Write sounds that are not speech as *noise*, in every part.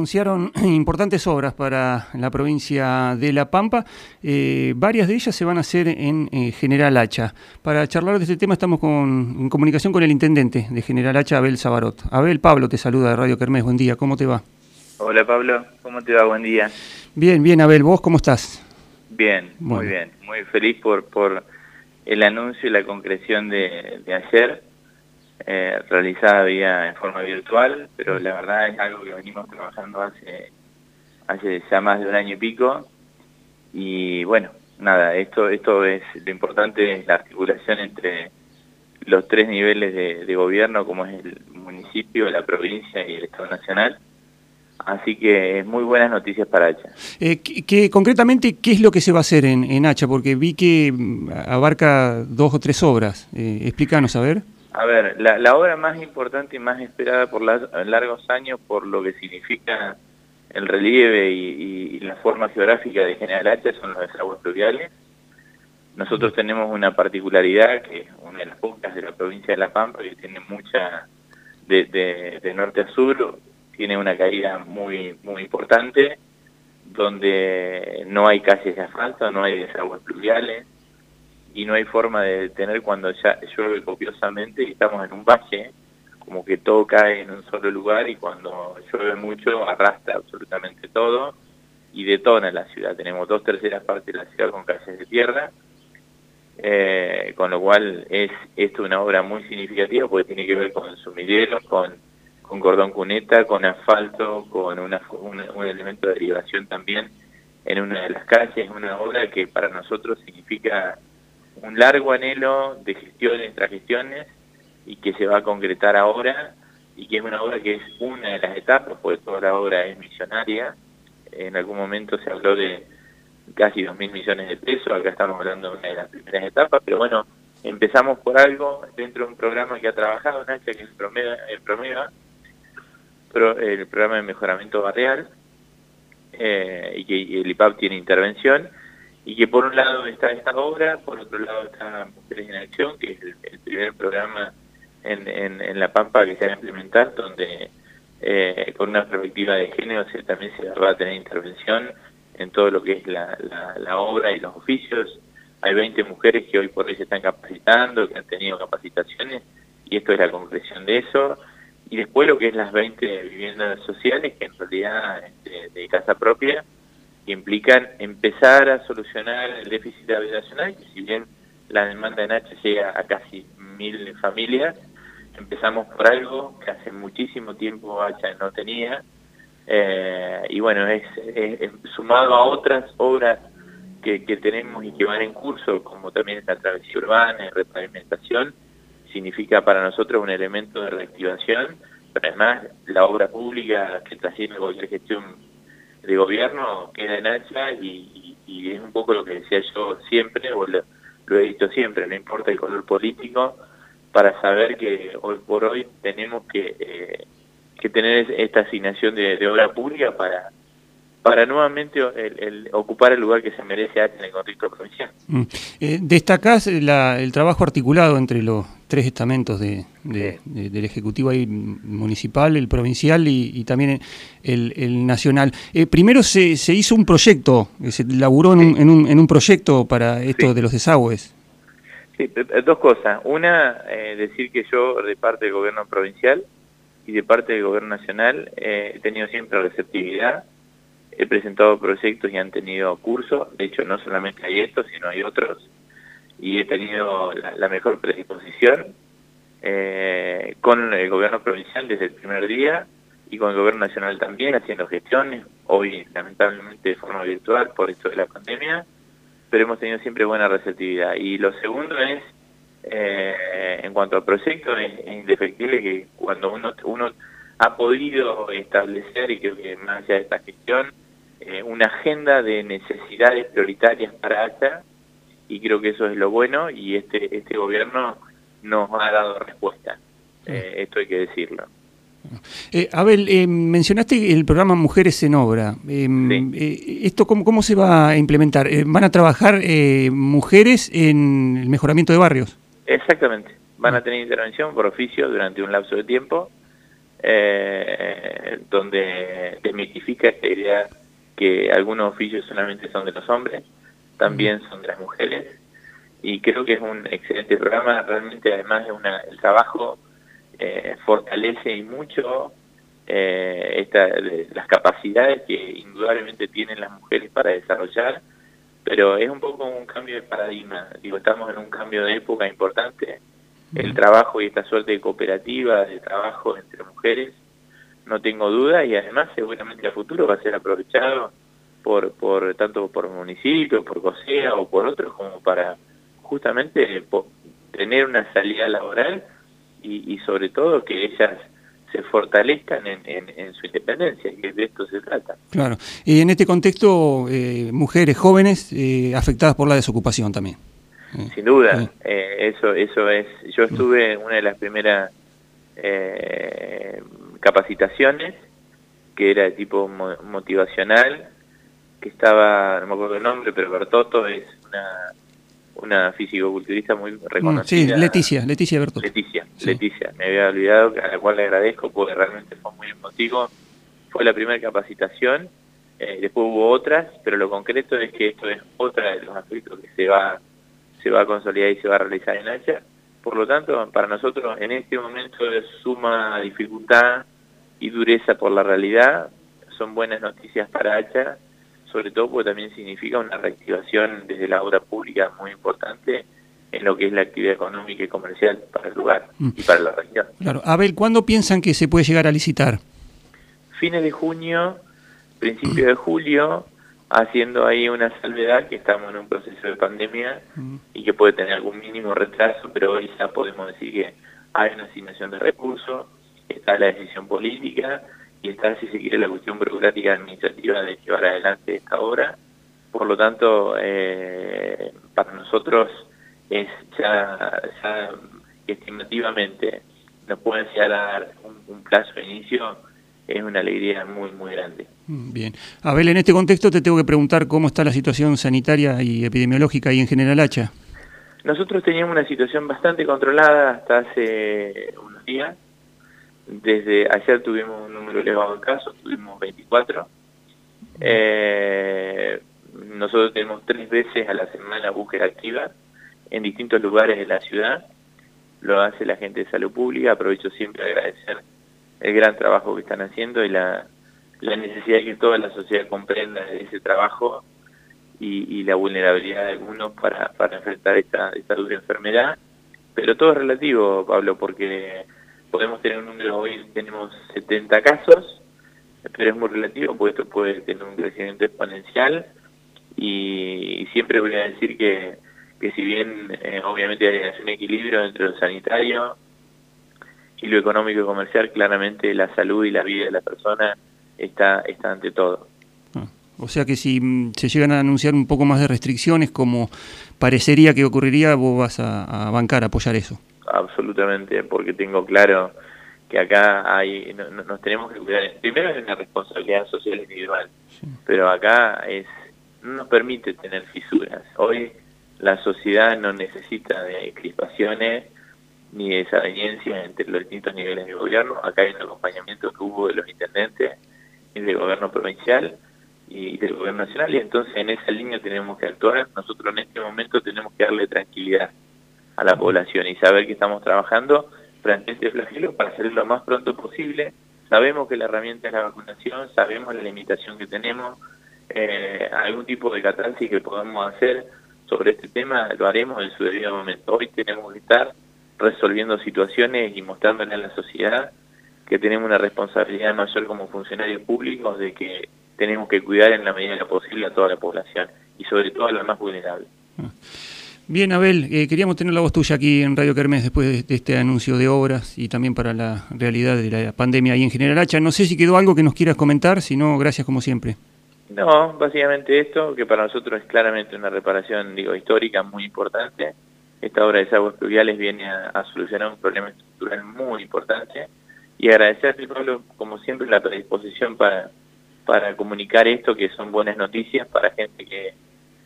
Anunciaron *clears throat* importantes obras para la provincia de La Pampa. Eh, varias de ellas se van a hacer en eh, General Hacha. Para charlar de este tema estamos con, en comunicación con el intendente de General Hacha, Abel Sabarot. Abel, Pablo te saluda de Radio Kermés. Buen día, ¿cómo te va? Hola Pablo, ¿cómo te va? Buen día. Bien, bien, Abel, ¿vos cómo estás? Bien, muy bien. Muy feliz por, por el anuncio y la concreción de, de ayer eh, realizada vía en forma virtual, pero la verdad es algo que venimos trabajando hace, hace ya más de un año y pico. Y bueno, nada, esto, esto es lo importante es la articulación entre los tres niveles de, gobierno, como es el municipio, la provincia y el Estado Nacional. Así que es muy buenas noticias para Hacha. Eh, que, concretamente, ¿qué es lo que se va a hacer en, en Hacha? Porque vi que mm, abarca dos o tres obras. Eh, explícanos, a ver. A ver, la, obra más importante y más esperada por largos años por lo que significa el relieve y, la forma geográfica de General Hacha son los desagües pluviales. Nosotros tenemos una particularidad que es una de las pocas de la provincia de La Pampa que tiene mucha, de, de norte a sur, tiene una caída muy, muy importante, donde no hay calles de asfalto, no hay desagües pluviales, y no hay forma de detener cuando ya llueve copiosamente y estamos en un valle, como que todo cae en un solo lugar y cuando llueve mucho arrastra absolutamente todo y detona la ciudad. Tenemos dos terceras partes de la ciudad con calles de tierra, eh, con lo cual es esto una obra muy significativa porque tiene que ver con sumideros, con, con cordón cuneta, con asfalto, con una, un elemento de derivación también en una de las calles, una obra que para nosotros significa un largo anhelo de gestiones tras gestiones y que se va a concretar ahora y que es una obra que es una de las etapas, porque toda la obra es misionaria. En algún momento se habló de casi dos mil millones de pesos, acá estamos hablando de una de las primeras etapas, pero bueno, empezamos por algo dentro de un programa que ha trabajado Nacha, que es el el, Promega, el programa de mejoramiento barrial, eh, y que el IPAP tiene intervención, y que por un lado está esta obra, por otro lado está Mujeres en Acción, que es el, primer programa en, en, La Pampa que se va a implementar, donde eh, con una perspectiva de género se, también se va a tener intervención en todo lo que es la, la, obra y los oficios. Hay 20 mujeres que hoy por hoy se están capacitando, que han tenido capacitaciones, y esto es la concreción de eso. Y después lo que es las 20 viviendas sociales, que en realidad este, de casa propia, que implican empezar a solucionar el déficit habitacional, que si bien la demanda en H llega a casi mil familias, empezamos por algo que hace muchísimo tiempo H no tenía, eh, y bueno, es, sumado a otras obras que, tenemos y que van en curso, como también la travesía urbana y repavimentación, significa para nosotros un elemento de reactivación, pero además la obra pública que trasciende cualquier gestión de gobierno queda en hacha y, es un poco lo que decía yo siempre, o lo, he dicho siempre, no importa el color político, para saber que hoy por hoy tenemos que, eh, que tener esta asignación de, obra pública para para nuevamente el, ocupar el lugar que se merece en el contexto provincial. Mm. Eh, destacás el trabajo articulado entre los tres estamentos de, del Ejecutivo municipal, el provincial y, también el, nacional. Eh, primero se, se, hizo un proyecto, se laburó en, un, en, un, en un proyecto para esto de los desagües. Sí, dos cosas. Una, eh, decir que yo de parte del gobierno provincial y de parte del gobierno nacional eh, he tenido siempre receptividad, he presentado proyectos y han tenido cursos, de hecho no solamente hay estos, sino hay otros, y he tenido la, mejor predisposición eh, con el gobierno provincial desde el primer día y con el gobierno nacional también haciendo gestiones, hoy lamentablemente de forma virtual por esto de la pandemia, pero hemos tenido siempre buena receptividad. Y lo segundo es, eh, en cuanto al proyecto, es, indefectible que cuando uno, uno ha podido establecer, y creo que más allá de esta gestión, eh, una agenda de necesidades prioritarias para ACHA, y creo que eso es lo bueno y este este gobierno nos ha dado respuesta. Eh, esto hay que decirlo. Eh, Abel, eh, mencionaste el programa Mujeres en Obra. Em, ¿Esto cómo, cómo se va a implementar? ¿Van a trabajar mujeres en el mejoramiento de barrios? Exactamente. Van a tener intervención por oficio durante un lapso de tiempo eh, donde desmitifica esta idea que algunos oficios solamente son de los hombres, también son de las mujeres, y creo que es un excelente programa, realmente además de una, el trabajo eh, fortalece y mucho eh, esta, las capacidades que indudablemente tienen las mujeres para desarrollar, pero es un poco un cambio de paradigma, digo, estamos en un cambio de época importante, el trabajo y esta suerte de cooperativa, de trabajo entre mujeres, no tengo duda, y además seguramente a futuro va a ser aprovechado por, por tanto por municipios, por COSEA o por otros, como para justamente tener una salida laboral y, sobre todo que ellas se fortalezcan en, su independencia, que de esto se trata. Claro. Y en este contexto, eh, mujeres jóvenes eh, afectadas por la desocupación también. Eh, Sin duda, eso eso es. Yo estuve en una de las primeras capacitaciones, que era de tipo motivacional, que estaba, no me acuerdo el nombre, pero Bertotto es una una físico-culturista muy reconocida. Sí, Leticia, Leticia Bertotto. Leticia, Leticia, me había olvidado, a la cual le agradezco porque realmente fue muy emotivo. Fue la primera capacitación, eh, después hubo otras, pero lo concreto es que esto es otra de los aspectos que se va, se va a consolidar y se va a realizar en Hacha. Por lo tanto, para nosotros en este momento de suma dificultad y dureza por la realidad, son buenas noticias para Hacha sobre todo porque también significa una reactivación desde la obra pública muy importante en lo que es la actividad económica y comercial para el lugar mm. y para la región. Claro. Abel, ¿cuándo piensan que se puede llegar a licitar? Fines de junio, principio de julio, haciendo ahí una salvedad que estamos en un proceso de pandemia mm. y que puede tener algún mínimo retraso, pero hoy ya podemos decir que hay una asignación de recursos, está la decisión política y está, si se quiere, la cuestión burocrática administrativa de llevar adelante esta obra. Por lo tanto, eh, para nosotros es ya, estimativamente nos pueden llegar a dar un, plazo de inicio, es una alegría muy, muy grande. Mm, bien. Abel, en este contexto te tengo que preguntar cómo está la situación sanitaria y epidemiológica y en General Hacha. Nosotros teníamos una situación bastante controlada hasta hace unos días, desde ayer tuvimos un número elevado de casos, tuvimos 24. Eh, nosotros tenemos tres veces a la semana búsqueda activa en distintos lugares de la ciudad. Lo hace la gente de salud pública. Aprovecho siempre a agradecer el gran trabajo que están haciendo y la, necesidad de que toda la sociedad comprenda ese trabajo y, la vulnerabilidad de algunos para, para enfrentar esta, esta dura enfermedad. Pero todo es relativo, Pablo, porque podemos tener un número, hoy tenemos 70 casos, pero es muy relativo, porque esto puede tener un crecimiento exponencial y, siempre voy a decir que, que si bien eh, obviamente hay un equilibrio entre lo sanitario y lo económico y comercial, claramente la salud y la vida de la persona está, está ante todo. Ah, o sea que si mm, se llegan a anunciar un poco más de restricciones, como parecería que ocurriría, vos vas a, a bancar, a apoyar eso absolutamente, porque tengo claro que acá hay nos tenemos que cuidar. Primero es una responsabilidad social individual, pero acá es no nos permite tener fisuras. Hoy la sociedad no necesita de crispaciones ni de desaveniencia entre los distintos niveles de gobierno. Acá hay un acompañamiento que hubo de los intendentes y del gobierno provincial y del gobierno nacional y entonces en esa línea tenemos que actuar. Nosotros en este momento tenemos que darle tranquilidad a la población y saber que estamos trabajando frente a este flagelo para hacerlo lo más pronto posible. Sabemos que la herramienta es la vacunación, sabemos la limitación que tenemos, eh, algún tipo de catarsis que podamos hacer sobre este tema lo haremos en su debido momento. Hoy tenemos que estar resolviendo situaciones y mostrándole a la sociedad que tenemos una responsabilidad mayor como funcionarios públicos de que tenemos que cuidar en la medida de lo posible a toda la población y sobre todo a los más vulnerables. Bien, Abel, eh, queríamos tener la voz tuya aquí en Radio Kermés después de, este anuncio de obras y también para la realidad de la pandemia ahí en General Hacha. No sé si quedó algo que nos quieras comentar, si no, gracias como siempre. No, básicamente esto, que para nosotros es claramente una reparación digo histórica muy importante. Esta obra de aguas pluviales viene a, solucionar un problema estructural muy importante y agradecerte, Pablo, como siempre, la predisposición para, para comunicar esto, que son buenas noticias para gente que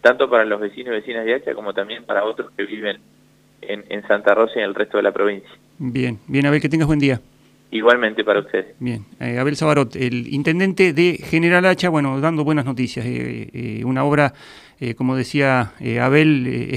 tanto para los vecinos y vecinas de Hacha como también para otros que viven en, Santa Rosa y en el resto de la provincia. Bien, bien, Abel, que tengas buen día. Igualmente para ustedes. Bien, eh, Abel Sabarot, el intendente de General Hacha, bueno, dando buenas noticias, eh, eh, una obra, eh, como decía eh, Abel, eh,